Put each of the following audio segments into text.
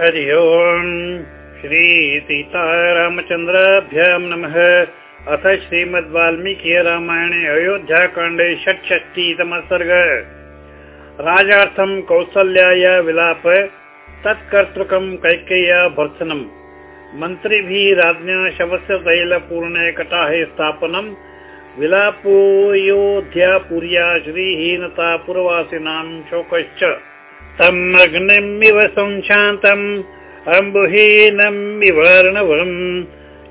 हरि ओम् श्रीसीतारामचन्द्राभ्यां नमः। अथ श्रीमद् वाल्मीकि रामायणे अयोध्याकाण्डे षट्षष्टितमः सर्ग राजार्थं कौसल्याय विलाप तत्कर्तृकं कैकेय्या भर्त्सनम् मन्त्रिभिः राज्ञा शवस्य तैलपूर्णे कटाहे स्थापनम्। विलापोऽयोध्यापुर्या श्रीहीनता पुरवासिनां शोकश्च तम् अग्निमिव संशान्तम् अम्बुहीनम् विवर्णवम्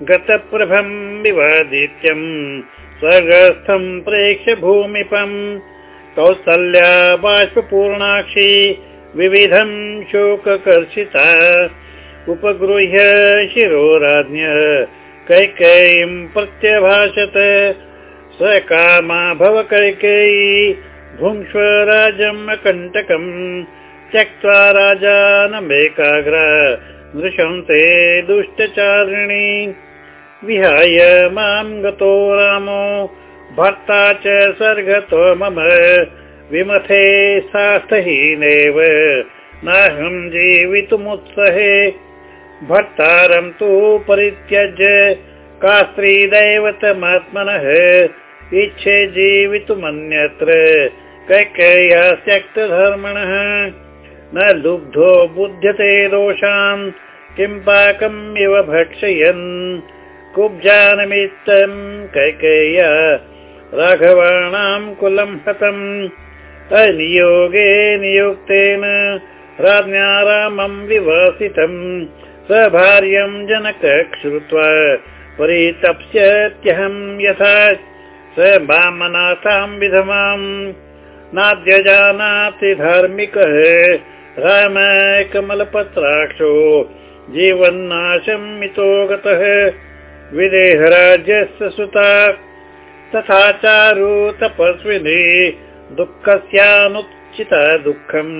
गतप्रभम् विवादित्यम् स्वर्गस्थम् प्रेक्ष्य भूमिपम् कौसल्या बाष्पूर्णाक्षी विविधम् शोककर्षिता उपगृह्य शिरोराज्ञ कैकेयीम् प्रत्यभाषत स कामा भव कैकेयी भुङ्क्ष्व राजम् अकण्टकम् त्यक्त्वा राजानमेकाग्र। नृशंसे दुष्टचारिणी। विहाय माम् गतो रामो। भर्ता च सर्गतो मम। विमथे सास्थहीनेव नाहम् जीवितुमुत्सहे। भर्तारम् तु परित्यज्य। का स्त्रीदैवतमात्मनः इच्छे जीवितुमन्यत्र। कैकेय्या त्यक्तधर्मणः न लुब्धो बुध्यते दोषान् किं पाकम् इव भक्षयन्। कुब्जानमित्तम् कैकेय्या राघवाणाम् कुलम् हतम्। अनियोगे नियुक्तेन राज्ञा रामम् विवसितम्। स भार्यम् जनक श्रुत्वा परितप्स्यत्यहम् यथा। स वामनाथाम् विधमाम् नाद्यजानाति धार्मिकः राम कमलपत्राक्षो जीवन्नाशम् मितो गतः। विदेहराज्यस्य सुता तथा चारु तपस्विनी दुःखस्यानुचिता दुःखम्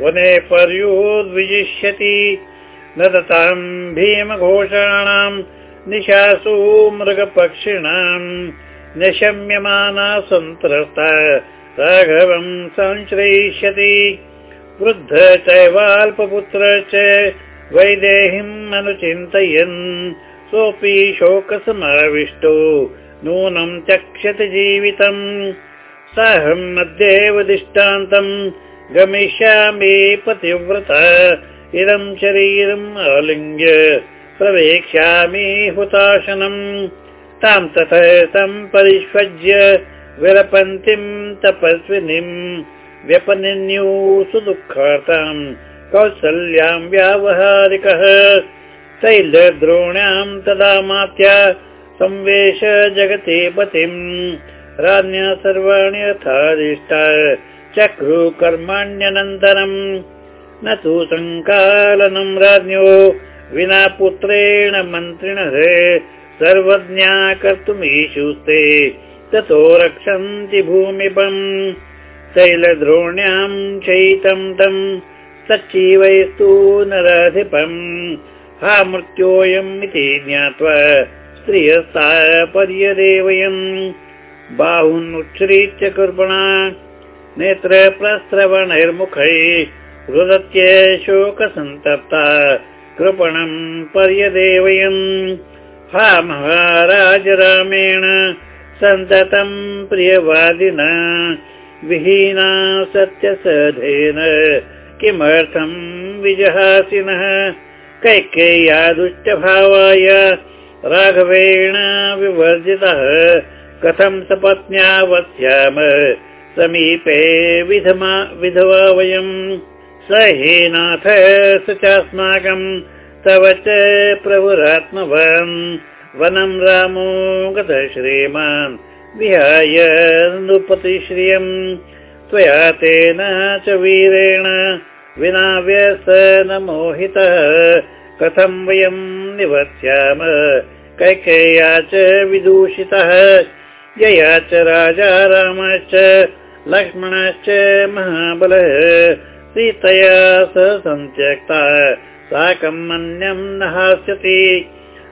वने पर्योद्विजिष्यति न दताम् भीमघोषाणाम् निशासु मृगपक्षिणाम् निशम्यमाना सन्त्रस्ता राघवम् संश्रयिष्यति वृद्ध चैवाल्पपुत्र च वैदेहीम् अनुचिन्तयन्। सोऽपि शोकसमाविष्टो नूनम् त्यक्ष्यति जीवितम्। साहम् मध्येव दिष्टान्तम् गमिष्यामि पतिव्रत। इदम् शरीरम् आलिङ्ग्य प्रवेक्ष्यामि हुताशनम्। ताम् तथा तम् परिष्वज्य विलपन्तीम् तपस्विनीम् व्यपनिन्यू सुदुःखार्थम् कौसल्याम् व्यावहारिकः तैलद्रोण्याम् तदा मात्या संवेश जगति पतिम् राज्ञा सर्वाणि यथादिष्टा चक्रु कर्माण्यनन्तरम् न तु सङ्कालनम् राज्ञो विना पुत्रेण मन्त्रिणः सर्वज्ञा कर्तुमीशुस्ते। ततो रक्षन्ति भूमिपम् तैलद्रोण्याम् चैतम् तम् सच्चीवैस्तु नराधिपम् हा मृत्योऽयम् इति ज्ञात्वा स्त्रियस्ता पर्यदेवयम् बाहुन्मुच्छ्रीत्य कृर्पणा नेत्रप्रस्रवणैर्मुखै रुदत्य शोकसन्तप्ता कृपणम् पर्यदेवयन्। हा महाराज रामेण सन्ततम् प्रियवादिन विहीना सत्यसधेन किमर्थम् विजहासिनः? कैकेय्या दुष्टभावाय राघवेण विवर्जितः। कथं सपत्न्या वत्स्याम समीपे विधमा विधवा वयम्। स हेनाथ स चास्माकम्। तव च प्रभुरात्मवान्। वनम् रामो गत श्रीमान् विहाय नृपतिश्रियम् त्वया तेन च वीरेण विना व्यसन मोहितः। कथं वयम् निवत्स्याम कैकेय्या च विदूषितः। यया च राजा रामश्च लक्ष्मणश्च महाबलः। सीतया स सन्त्यक्ता साकम् अन्यम् न हास्यति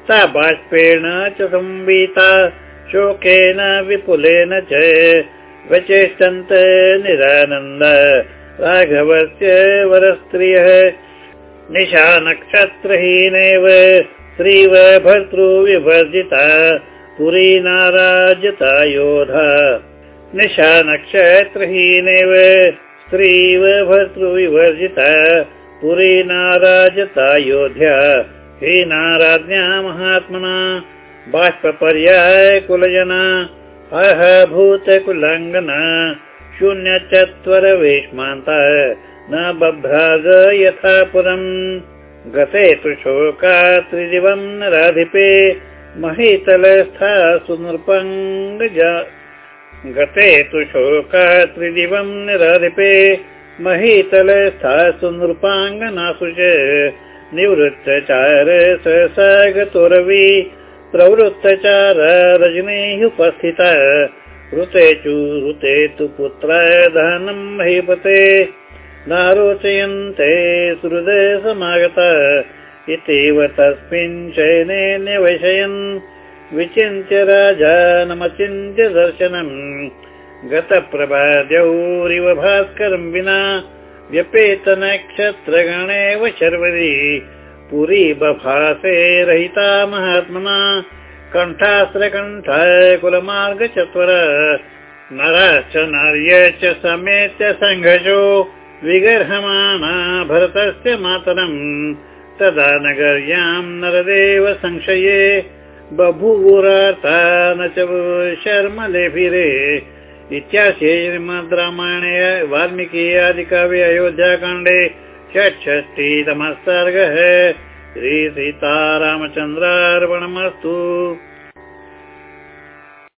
सा बाष्पेण च संवीता शोकेन विपुलेन च वचेष्टन्त निरानन्द राघवस्य वरस्त्रियः निशा नक्षत्रहीनेव स्त्रीव भर्तृविभर्जिता पुरी नाराजता योधा निशा नक्षत्रहीनेव स्त्रीव भर्तृविवर्जिता पुरी नाराजता योध्या हीनाराज्ञा महात्मना बाष्पर्याय कुलजना अह भूतकुलाङ्गना शून्यचत्वरवेश्मान्ता न बभ्राज यथा पुरम् गते तु शोका त्रिदिवं राधिपे महीतलस्था सुनृपङ्गजा गते तु शोका त्रिदिवं राधिपे महीतलस्था सुनृपाङ्गनासु च। निवृत्तचार सहसा गतोरवि प्रवृत्तचार रजनीः उपस्थिता। ऋते चु ऋते तु पुत्र धनं महीपते। नारोचयन्ते सुहृदय समागत। इत्येव तस्मिन् शयने न्यवशयन्। विचिन्त्य राजा नमचिन्त्य दर्शनम्। गतप्रभाद्यौरिव भास्करं विना। व्यपेत नक्षत्रगणेव शर्वरी पुरी बभासे रहिता महात्मना कण्ठास्त्रकण्ठ कुलमार्गचत्वर नरश्च नार्य च समेत्य सङ्घर्षो विगर्हमाणा भरतस्य मातरम्। तदा नगर्यां नरदेव संशये बभूवुराता न च शर्मलेभिरे। इत्याशे श्रीमद् रामायणे वाल्मीकि आदिकाव्ये अयोध्याकाण्डे षट्षष्टितमः सर्गः। श्रीसीतारामचन्द्रार्पणमस्तु